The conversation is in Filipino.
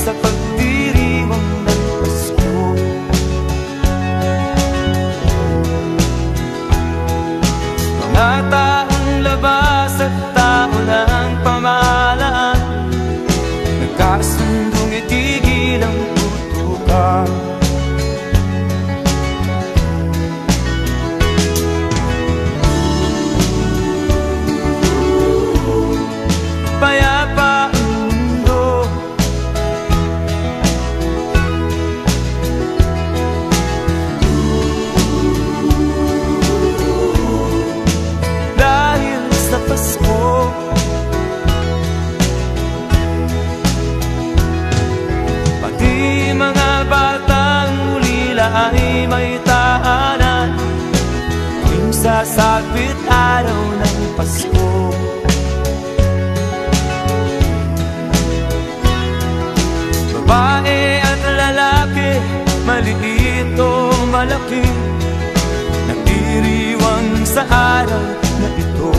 sa pagdiriwang ng Pasko Mga taong labas Malapit araw ng Pasko. Babae at lalaki Maliit o malaki Nagdiriwang sa araw na ito.